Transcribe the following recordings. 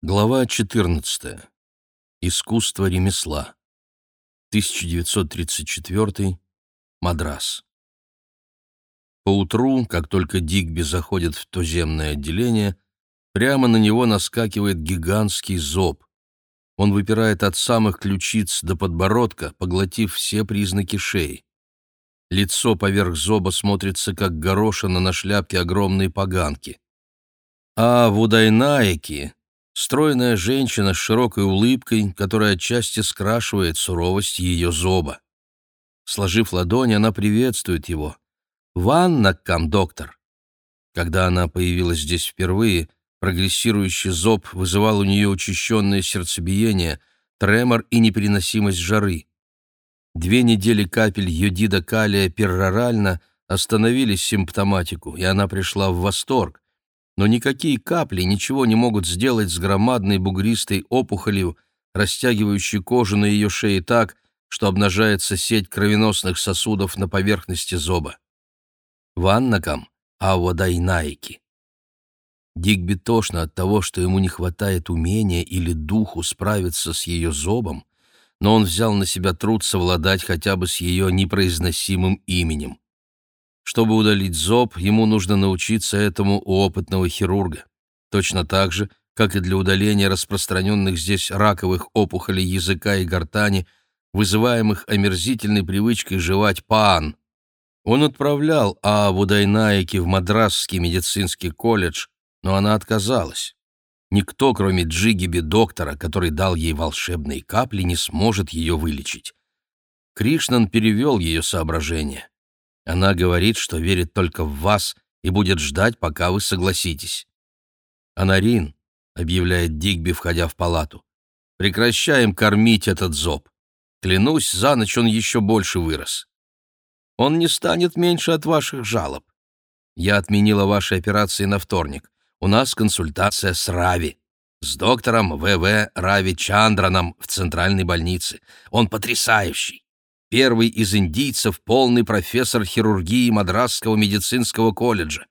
Глава 14. Искусство ремесла. 1934. Мадрас. Поутру, как только Дигби заходит в туземное отделение, прямо на него наскакивает гигантский зоб. Он выпирает от самых ключиц до подбородка, поглотив все признаки шеи. Лицо поверх зоба смотрится, как горошина на шляпке огромной поганки. А в стройная женщина с широкой улыбкой, которая отчасти скрашивает суровость ее зоба. Сложив ладони, она приветствует его. «Ванна, кам, доктор!» Когда она появилась здесь впервые, прогрессирующий зоб вызывал у нее учащенное сердцебиение, тремор и непереносимость жары. Две недели капель йодида калия перорально остановили симптоматику, и она пришла в восторг, но никакие капли ничего не могут сделать с громадной бугристой опухолью, растягивающей кожу на ее шее так, что обнажается сеть кровеносных сосудов на поверхности зоба. Ваннакам Ауадайнаики. Дигби тошно от того, что ему не хватает умения или духу справиться с ее зобом, но он взял на себя труд совладать хотя бы с ее непроизносимым именем. Чтобы удалить зоб, ему нужно научиться этому у опытного хирурга. Точно так же, как и для удаления распространенных здесь раковых опухолей языка и гортани, вызываемых омерзительной привычкой жевать паан. Он отправлял Ааву Дайнаики в Мадрасский медицинский колледж, но она отказалась. Никто, кроме Джигиби доктора, который дал ей волшебные капли, не сможет ее вылечить. Кришнан перевел ее соображения. Она говорит, что верит только в вас и будет ждать, пока вы согласитесь. «Анарин», — объявляет Дигби, входя в палату, — «прекращаем кормить этот зоб. Клянусь, за ночь он еще больше вырос. Он не станет меньше от ваших жалоб. Я отменила ваши операции на вторник. У нас консультация с Рави, с доктором В.В. Рави Чандраном в центральной больнице. Он потрясающий первый из индийцев, полный профессор хирургии Мадрасского медицинского колледжа.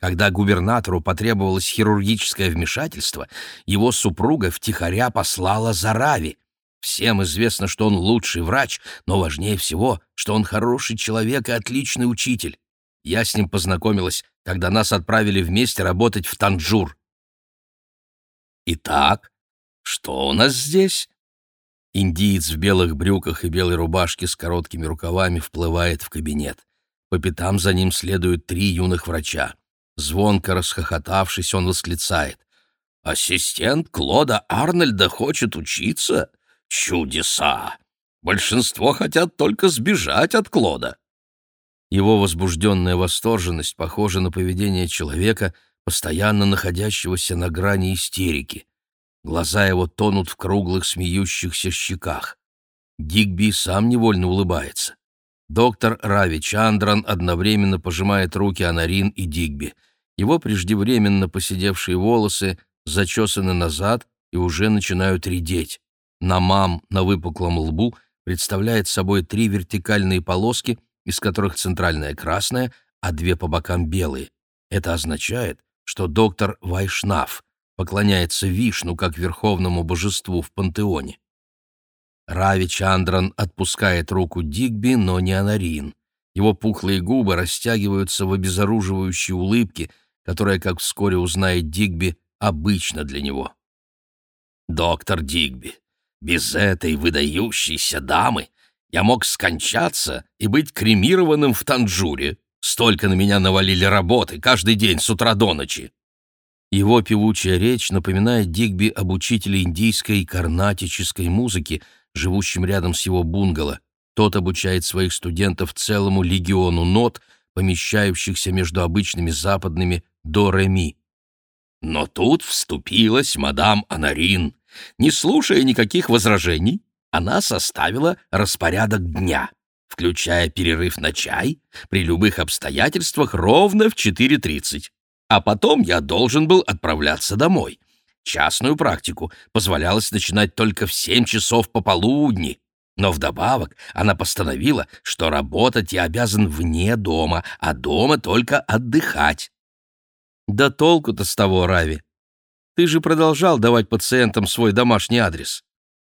Когда губернатору потребовалось хирургическое вмешательство, его супруга втихаря послала за Рави. Всем известно, что он лучший врач, но важнее всего, что он хороший человек и отличный учитель. Я с ним познакомилась, когда нас отправили вместе работать в Танджур. «Итак, что у нас здесь?» Индиец в белых брюках и белой рубашке с короткими рукавами вплывает в кабинет. По пятам за ним следуют три юных врача. Звонко расхохотавшись, он восклицает. «Ассистент Клода Арнольда хочет учиться? Чудеса! Большинство хотят только сбежать от Клода». Его возбужденная восторженность похожа на поведение человека, постоянно находящегося на грани истерики. Глаза его тонут в круглых смеющихся щеках. Дигби сам невольно улыбается. Доктор Рави Чандран одновременно пожимает руки Анарин и Дигби. Его преждевременно поседевшие волосы зачесаны назад и уже начинают редеть. Намам на выпуклом лбу представляет собой три вертикальные полоски, из которых центральная красная, а две по бокам белые. Это означает, что доктор Вайшнав — поклоняется Вишну как верховному божеству в пантеоне. Рави Чандран отпускает руку Дигби, но не Анарин. Его пухлые губы растягиваются в обезоруживающей улыбке, которая, как вскоре узнает Дигби, обычно для него. «Доктор Дигби, без этой выдающейся дамы я мог скончаться и быть кремированным в Танджуре. Столько на меня навалили работы каждый день с утра до ночи. Его певучая речь напоминает Дигби об учителе индийской карнатической музыки, живущем рядом с его бунгало. Тот обучает своих студентов целому легиону нот, помещающихся между обычными западными до-ре-ми. Но тут вступилась мадам Анарин. Не слушая никаких возражений, она составила распорядок дня, включая перерыв на чай, при любых обстоятельствах ровно в 4.30 а потом я должен был отправляться домой. Частную практику позволялось начинать только в семь часов пополудни. Но вдобавок она постановила, что работать я обязан вне дома, а дома только отдыхать. Да толку-то с того, Рави. Ты же продолжал давать пациентам свой домашний адрес».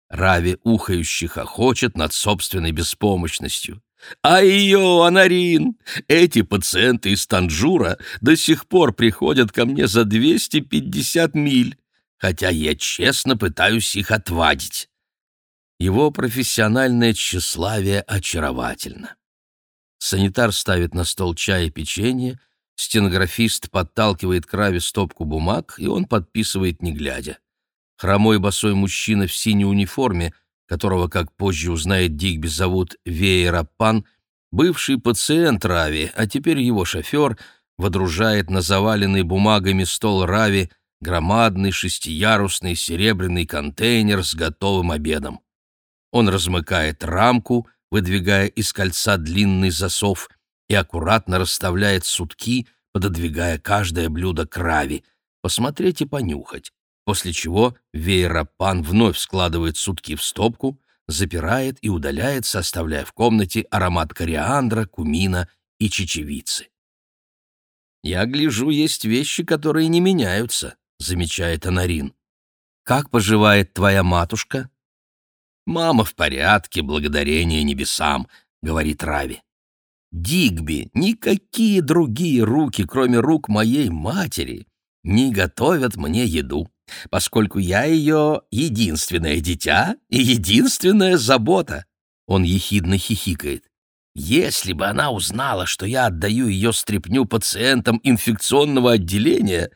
Рави ухающе хохочет над собственной беспомощностью. А ее, Анарин, эти пациенты из Танжура до сих пор приходят ко мне за 250 миль, хотя я честно пытаюсь их отвадить. Его профессиональное тщеславие очаровательно. Санитар ставит на стол чай и печенье, стенографист подталкивает к Раве стопку бумаг, и он подписывает, не глядя. Хромой босой мужчина в синей униформе — которого, как позже узнает Дигби, зовут Веерапан, бывший пациент Рави, а теперь его шофер, водружает на заваленный бумагами стол Рави громадный шестиярусный серебряный контейнер с готовым обедом. Он размыкает рамку, выдвигая из кольца длинный засов, и аккуратно расставляет сутки, пододвигая каждое блюдо к Рави, посмотреть и понюхать после чего вееропан вновь складывает сутки в стопку, запирает и удаляется, оставляя в комнате аромат кориандра, кумина и чечевицы. «Я гляжу, есть вещи, которые не меняются», — замечает Анарин. «Как поживает твоя матушка?» «Мама в порядке, благодарение небесам», — говорит Рави. «Дигби, никакие другие руки, кроме рук моей матери, не готовят мне еду поскольку я ее единственное дитя и единственная забота. Он ехидно хихикает. Если бы она узнала, что я отдаю ее стряпню пациентам инфекционного отделения,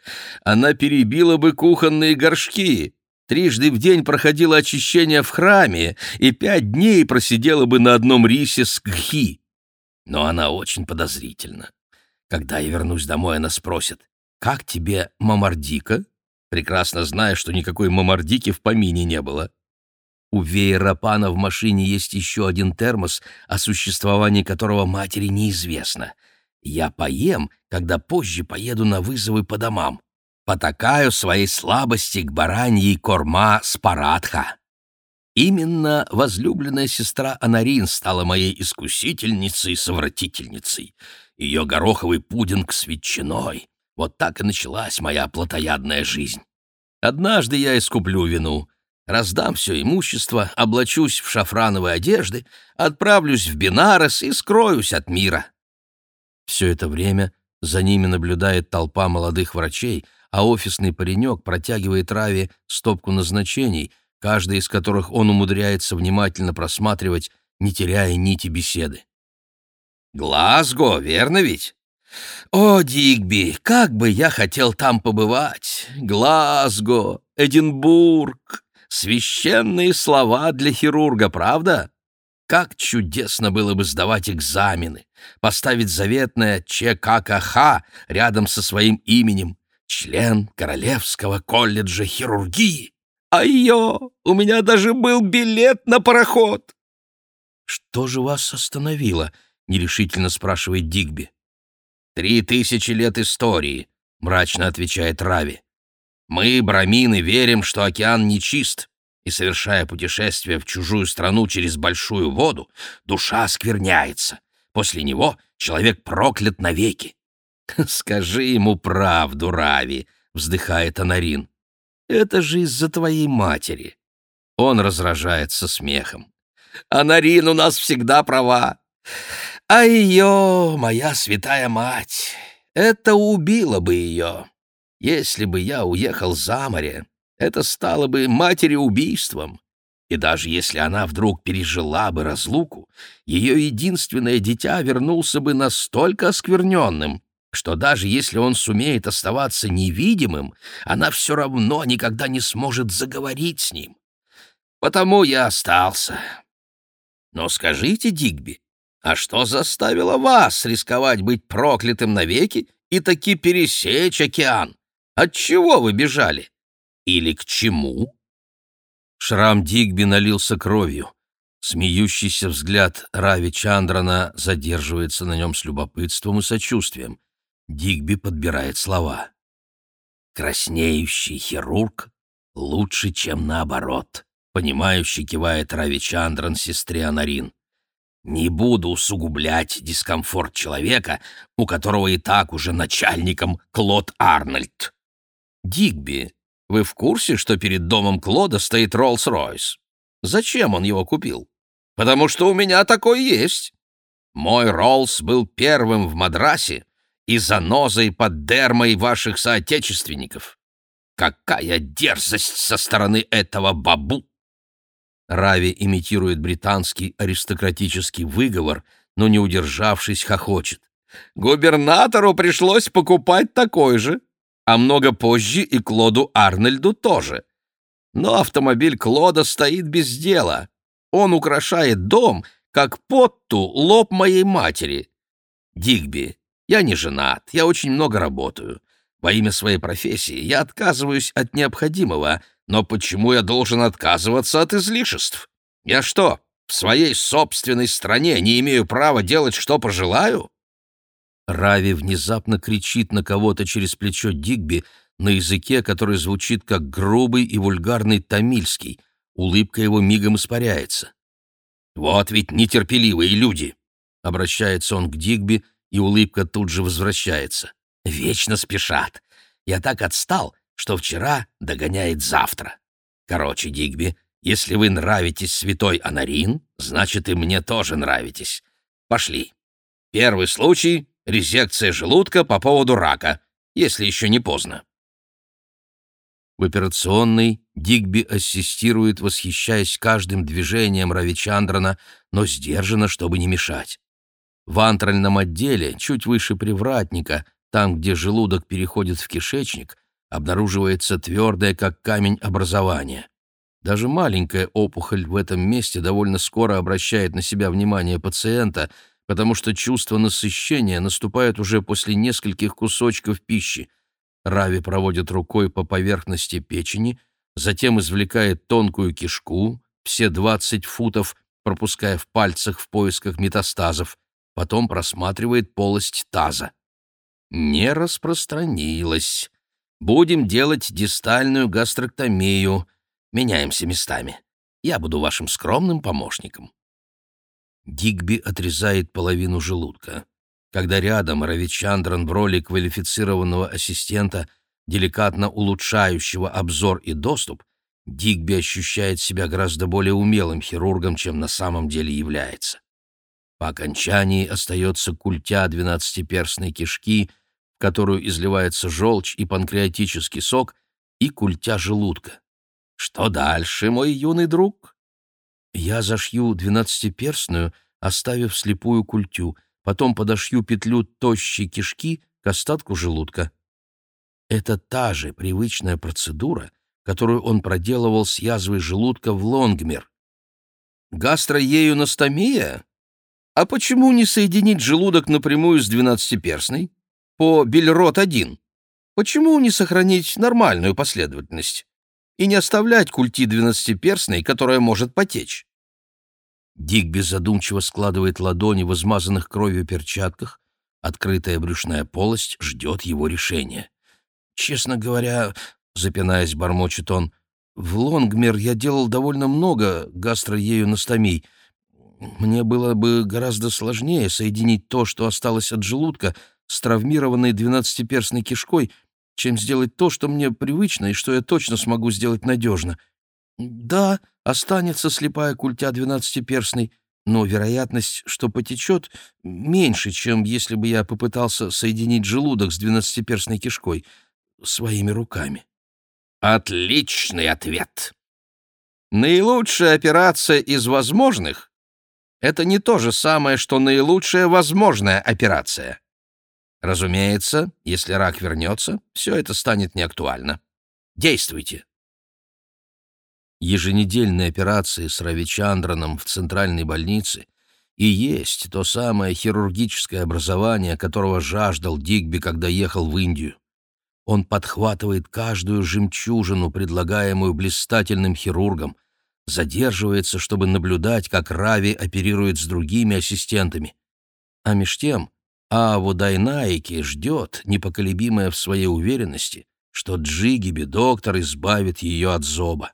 она перебила бы кухонные горшки, трижды в день проходила очищение в храме и пять дней просидела бы на одном рисе с гхи. Но она очень подозрительна. Когда я вернусь домой, она спросит, «Как тебе мамардика?» Прекрасно зная, что никакой мамардики в помине не было. У Веерапана в машине есть еще один термос, о существовании которого матери неизвестно. Я поем, когда позже поеду на вызовы по домам. Потакаю своей слабости к бараньей корма Спаратха. Именно возлюбленная сестра Анарин стала моей искусительницей и совратительницей. Ее гороховый пудинг с ветчиной, вот так и началась моя плотоядная жизнь. Однажды я искуплю вину, раздам все имущество, облачусь в шафрановые одежды, отправлюсь в Бенарес и скроюсь от мира. Все это время за ними наблюдает толпа молодых врачей, а офисный паренек протягивает Раве стопку назначений, каждый из которых он умудряется внимательно просматривать, не теряя нити беседы. «Глазго, верно ведь?» «О, Дигби, как бы я хотел там побывать! Глазго, Эдинбург! Священные слова для хирурга, правда? Как чудесно было бы сдавать экзамены, поставить заветное ЧККХ рядом со своим именем, член Королевского колледжа хирургии! А ее, у меня даже был билет на пароход!» «Что же вас остановило?» — нерешительно спрашивает Дигби. «Три тысячи лет истории», — мрачно отвечает Рави. «Мы, брамины, верим, что океан нечист, и, совершая путешествие в чужую страну через большую воду, душа скверняется. После него человек проклят навеки». «Скажи ему правду, Рави», — вздыхает Анарин. «Это же из-за твоей матери». Он разражается смехом. «Анарин у нас всегда права. А ее, моя святая мать, это убило бы ее. Если бы я уехал за море, это стало бы матери-убийством. И даже если она вдруг пережила бы разлуку, ее единственное дитя вернулся бы настолько оскверненным, что даже если он сумеет оставаться невидимым, она все равно никогда не сможет заговорить с ним. Потому я остался. Но скажите, Дигби, а что заставило вас рисковать быть проклятым навеки и таки пересечь океан? От чего вы бежали? Или к чему?» Шрам Дигби налился кровью. Смеющийся взгляд Рави Чандрана задерживается на нем с любопытством и сочувствием. Дигби подбирает слова. «Краснеющий хирург лучше, чем наоборот», — понимающий кивает Рави Чандран сестре Анарин. Не буду усугублять дискомфорт человека, у которого и так уже начальником Клод Арнольд. Дигби, вы в курсе, что перед домом Клода стоит Роллс-Ройс? Зачем он его купил? Потому что у меня такой есть. Мой Роллс был первым в Мадрасе и занозой под дермой ваших соотечественников. Какая дерзость со стороны этого бабу! Рави имитирует британский аристократический выговор, но, не удержавшись, хохочет. Губернатору пришлось покупать такой же, а много позже и Клоду Арнольду тоже. Но автомобиль Клода стоит без дела. Он украшает дом, как Потту лоб моей матери. Дигби, я не женат, я очень много работаю. Во имя своей профессии я отказываюсь от необходимого, но почему я должен отказываться от излишеств? Я что, в своей собственной стране не имею права делать, что пожелаю?» Рави внезапно кричит на кого-то через плечо Дигби на языке, который звучит как грубый и вульгарный тамильский. Улыбка его мигом испаряется. «Вот ведь нетерпеливые люди!» — обращается он к Дигби, и улыбка тут же возвращается. «Вечно спешат. Я так отстал, что вчера догоняет завтра. Короче, Дигби, если вы нравитесь святой Анарин, значит, и мне тоже нравитесь. Пошли. Первый случай — резекция желудка по поводу рака, если еще не поздно. В операционной Дигби ассистирует, восхищаясь каждым движением Равичандрана, но сдержанно, чтобы не мешать. В антральном отделе, чуть выше привратника, там, где желудок переходит в кишечник, обнаруживается твердое, как камень, образование. Даже маленькая опухоль в этом месте довольно скоро обращает на себя внимание пациента, потому что чувство насыщения наступает уже после нескольких кусочков пищи. Рави проводит рукой по поверхности печени, затем извлекает тонкую кишку, все 20 футов, пропуская в пальцах в поисках метастазов, потом просматривает полость таза. Не распространилась. Будем делать дистальную гастроктомию. Меняемся местами. Я буду вашим скромным помощником». Дигби отрезает половину желудка. Когда рядом Равичандран в роли квалифицированного ассистента, деликатно улучшающего обзор и доступ, Дигби ощущает себя гораздо более умелым хирургом, чем на самом деле является. По окончании остается культя двенадцатиперстной кишки — которую изливается желчь и панкреатический сок, и культя желудка. Что дальше, мой юный друг? Я зашью двенадцатиперстную, оставив слепую культю, потом подошью петлю тощей кишки к остатку желудка. Это та же привычная процедура, которую он проделывал с язвой желудка в Лонгмер. Гастроеюностомия? А почему не соединить желудок напрямую с двенадцатиперстной? По Бельрот-1. Почему не сохранить нормальную последовательность и не оставлять культи двенадцатиперстной, которая может потечь? Дигби задумчиво складывает ладони в измазанных кровью перчатках. Открытая брюшная полость ждет его решения. «Честно говоря, — запинаясь, бормочет он, — в Лонгмер я делал довольно много гастроеюностомий. Мне было бы гораздо сложнее соединить то, что осталось от желудка, с травмированной двенадцатиперстной кишкой, чем сделать то, что мне привычно и что я точно смогу сделать надежно. Да, останется слепая культя двенадцатиперстной, но вероятность, что потечет, меньше, чем если бы я попытался соединить желудок с двенадцатиперстной кишкой своими руками. Отличный ответ! Наилучшая операция из возможных — это не то же самое, что наилучшая возможная операция. Разумеется, если рак вернется, все это станет неактуально. Действуйте. Еженедельные операции с Равичандраном в центральной больнице и есть то самое хирургическое образование, которого жаждал Дигби, когда ехал в Индию. Он подхватывает каждую жемчужину, предлагаемую блистательным хирургом, задерживается, чтобы наблюдать, как Рави оперирует с другими ассистентами. А меж тем а Водайнаики ждет, непоколебимая в своей уверенности, что Джигиби доктор избавит ее от зоба.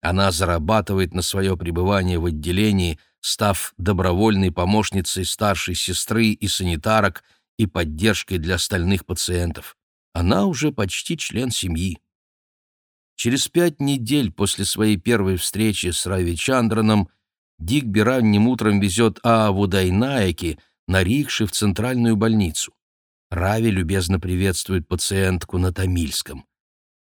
Она зарабатывает на свое пребывание в отделении, став добровольной помощницей старшей сестры и санитарок и поддержкой для остальных пациентов. Она уже почти член семьи. Через пять недель после своей первой встречи с Рави Чандраном Дигби ранним утром везет Ааву Дайнаеки на рикше в центральную больницу. Рави любезно приветствует пациентку на тамильском.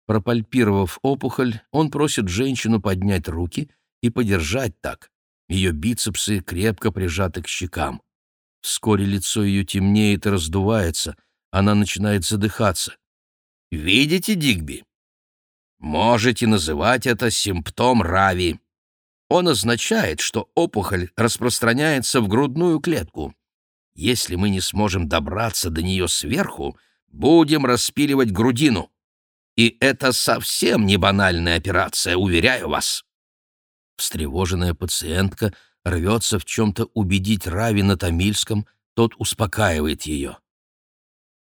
Пропальпировав опухоль, он просит женщину поднять руки и подержать так. Ее бицепсы крепко прижаты к щекам. Вскоре лицо ее темнеет и раздувается, она начинает задыхаться. «Видите, Дигби? Можете называть это симптом Рави. Он означает, что опухоль распространяется в грудную клетку. Если мы не сможем добраться до нее сверху, будем распиливать грудину. И это совсем не банальная операция, уверяю вас. Встревоженная пациентка рвется в чем-то убедить Рави на тамильском, тот успокаивает ее.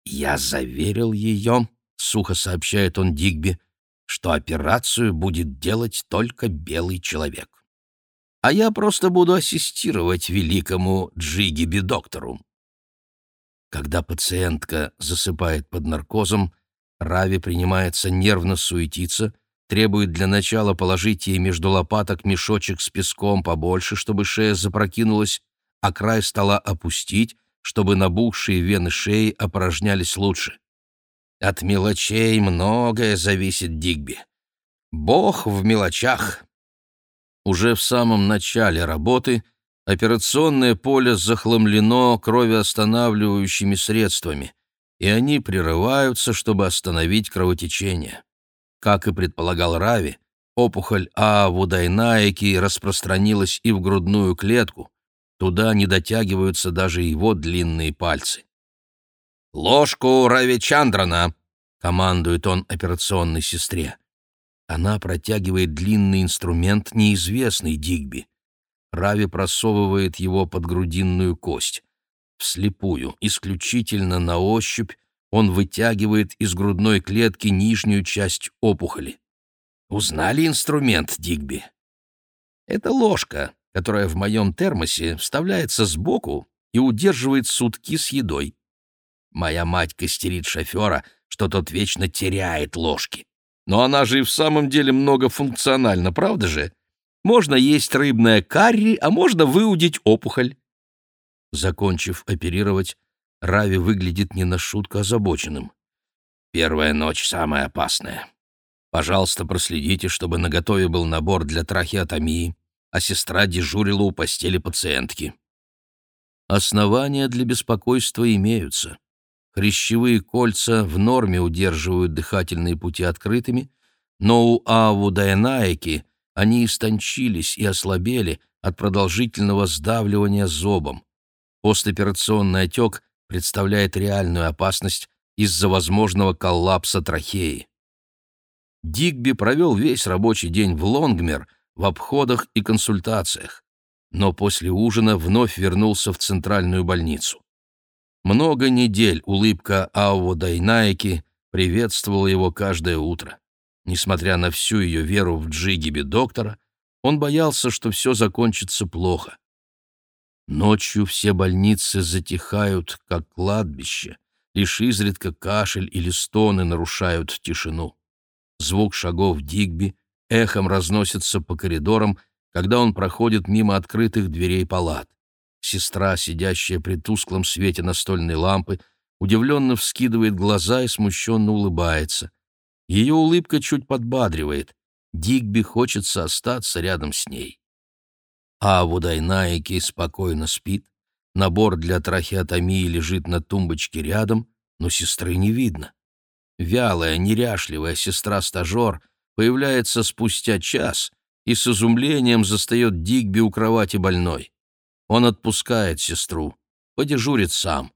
«Я заверил ее», — сухо сообщает он Дигби, «что операцию будет делать только белый человек. А я просто буду ассистировать великому Джигиби-доктору». Когда пациентка засыпает под наркозом, Рави принимается нервно суетиться, требует для начала положить ей между лопаток мешочек с песком побольше, чтобы шея запрокинулась, а край стола опустить, чтобы набухшие вены шеи опорожнялись лучше. От мелочей многое зависит Дигби. Бог в мелочах. Уже в самом начале работы операционное поле захламлено кровоостанавливающими средствами и они прерываются, чтобы остановить кровотечение. Как и предполагал Рави, опухоль Аавудайнаики распространилась и в грудную клетку, туда не дотягиваются даже его длинные пальцы. «Ложку Рави Чандрана!» — командует он операционной сестре. Она протягивает длинный инструмент, неизвестный Дигби. Рави просовывает его под грудинную кость. Вслепую, исключительно на ощупь, он вытягивает из грудной клетки нижнюю часть опухоли. Узнали инструмент, Дигби? Это ложка, которая в моем термосе вставляется сбоку и удерживает сутки с едой. Моя мать костерит шофера, что тот вечно теряет ложки. Но она же и в самом деле многофункциональна, правда же? Можно есть рыбное карри, а можно выудить опухоль. Закончив оперировать, Рави выглядит не на шутку озабоченным. «Первая ночь самая опасная. Пожалуйста, проследите, чтобы наготове был набор для трахеотомии, а сестра дежурила у постели пациентки». Основания для беспокойства имеются. Хрящевые кольца в норме удерживают дыхательные пути открытыми, но у Аву Дайнаики они истончились и ослабели от продолжительного сдавливания зобом. Постоперационный отек представляет реальную опасность из-за возможного коллапса трахеи. Дигби провел весь рабочий день в Лонгмер в обходах и консультациях, но после ужина вновь вернулся в центральную больницу. Много недель улыбка Ауо Дайнаики приветствовала его каждое утро. Несмотря на всю ее веру в Джигиби доктора, он боялся, что все закончится плохо. Ночью все больницы затихают, как кладбище, лишь изредка кашель или стоны нарушают тишину. Звук шагов Дигби эхом разносится по коридорам, когда он проходит мимо открытых дверей палат. Сестра, сидящая при тусклом свете настольной лампы, удивленно вскидывает глаза и смущенно улыбается. Ее улыбка чуть подбадривает. Дигби хочется остаться рядом с ней. А Вудайнаики спокойно спит, набор для трахеотомии лежит на тумбочке рядом, но сестры не видно. Вялая, неряшливая сестра-стажер появляется спустя час и с изумлением застает Дигби у кровати больной. Он отпускает сестру, подежурит сам.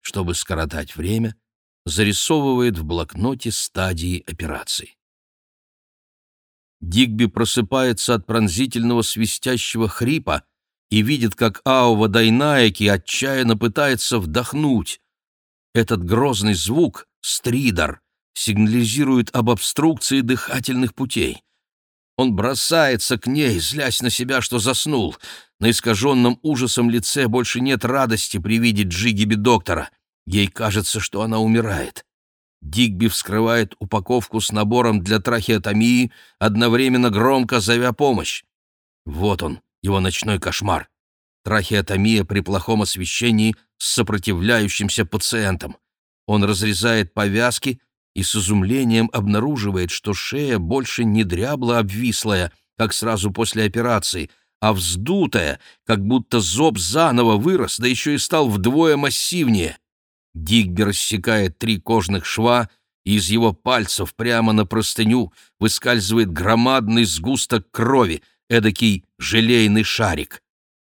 Чтобы скоротать время, зарисовывает в блокноте стадии операции. Дигби просыпается от пронзительного свистящего хрипа и видит, как Аува Дайнаеки отчаянно пытается вдохнуть. Этот грозный звук, стридер, сигнализирует об обструкции дыхательных путей. Он бросается к ней, злясь на себя, что заснул. На искаженном ужасом лице больше нет радости при виде Джигиби доктора. Ей кажется, что она умирает. Дигби вскрывает упаковку с набором для трахеотомии, одновременно громко зовя помощь. Вот он, его ночной кошмар. Трахеотомия при плохом освещении с сопротивляющимся пациентом. Он разрезает повязки и с изумлением обнаруживает, что шея больше не дрябла обвислая, как сразу после операции, а вздутая, как будто зоб заново вырос, да еще и стал вдвое массивнее. Дигби рассекает три кожных шва, и из его пальцев прямо на простыню выскальзывает громадный сгусток крови, эдакий желейный шарик.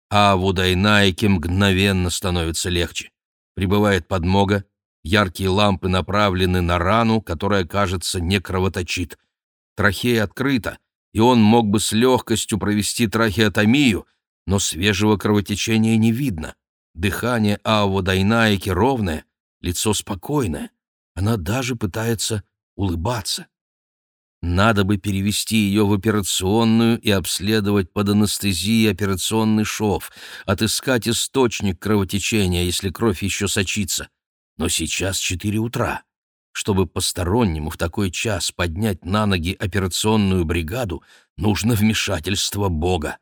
А в Удайнайке мгновенно становится легче. Прибывает подмога, яркие лампы направлены на рану, которая, кажется, не кровоточит. Трахея открыта, и он мог бы с легкостью провести трахеотомию, но свежего кровотечения не видно. Дыхание Ао Дайнаики ровное, лицо спокойное. Она даже пытается улыбаться. Надо бы перевести ее в операционную и обследовать под анестезией операционный шов, отыскать источник кровотечения, если кровь еще сочится. Но сейчас четыре утра. Чтобы постороннему в такой час поднять на ноги операционную бригаду, нужно вмешательство Бога.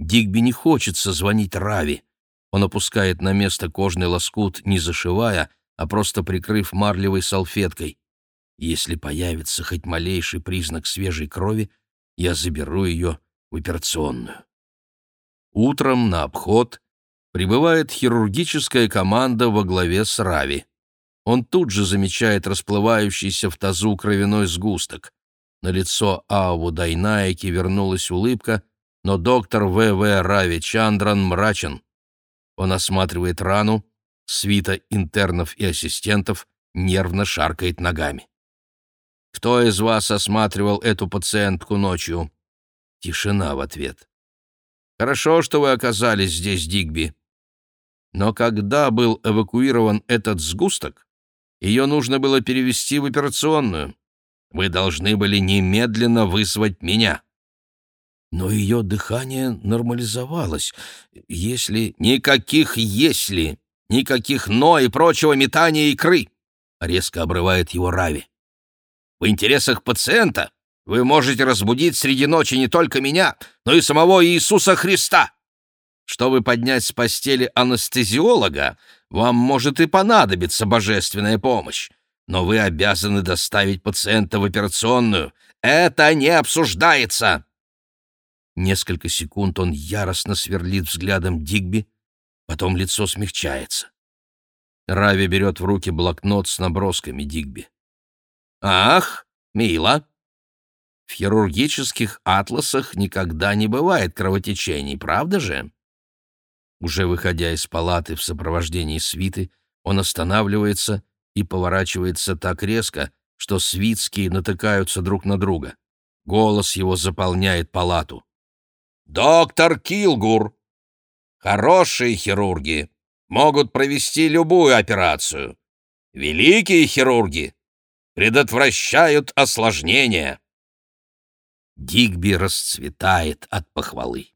Дигби не хочется звонить Рави. Он опускает на место кожный лоскут, не зашивая, а просто прикрыв марлевой салфеткой. Если появится хоть малейший признак свежей крови, я заберу ее в операционную. Утром на обход прибывает хирургическая команда во главе с Рави. Он тут же замечает расплывающийся в тазу кровяной сгусток. На лицо Ааву Дайнаеки вернулась улыбка, но доктор В.В. Рави Чандран мрачен. Он осматривает рану, Свита интернов и ассистентов нервно шаркает ногами. «Кто из вас осматривал эту пациентку ночью?» Тишина в ответ. «Хорошо, что вы оказались здесь, Дигби. Но когда был эвакуирован этот сгусток, ее нужно было перевести в операционную. Вы должны были немедленно вызвать меня». Но ее дыхание нормализовалось. Если... Никаких «если». Никаких «но» и прочего метания икры!» — резко обрывает его Рави. «В интересах пациента вы можете разбудить среди ночи не только меня, но и самого Иисуса Христа. Чтобы поднять с постели анестезиолога, вам может и понадобиться божественная помощь, но вы обязаны доставить пациента в операционную. Это не обсуждается!» Несколько секунд он яростно сверлит взглядом Дигби, Потом лицо смягчается. Рави берет в руки блокнот с набросками Дигби. «Ах, мило! В хирургических атласах никогда не бывает кровотечений, правда же?» Уже выходя из палаты в сопровождении свиты, он останавливается и поворачивается так резко, что свитские натыкаются друг на друга. Голос его заполняет палату. «Доктор Килгур, Хорошие хирурги могут провести любую операцию. Великие хирурги предотвращают осложнения. Дигби расцветает от похвалы.